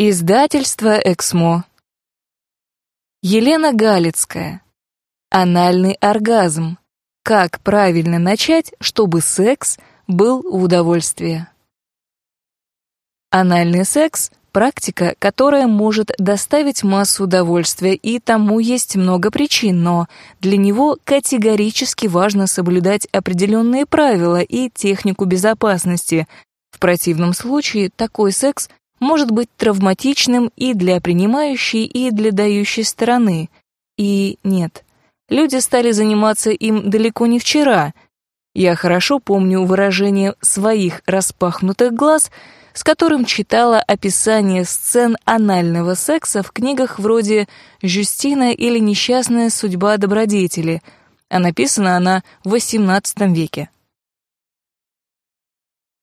Издательство «Эксмо». Елена Галицкая. Анальный оргазм. Как правильно начать, чтобы секс был в удовольствие. Анальный секс — практика, которая может доставить массу удовольствия, и тому есть много причин, но для него категорически важно соблюдать определенные правила и технику безопасности. В противном случае такой секс может быть травматичным и для принимающей, и для дающей стороны. И нет, люди стали заниматься им далеко не вчера. Я хорошо помню выражение своих распахнутых глаз, с которым читала описание сцен анального секса в книгах вроде «Жюстина» или «Несчастная судьба добродетели», а написана она в XVIII веке.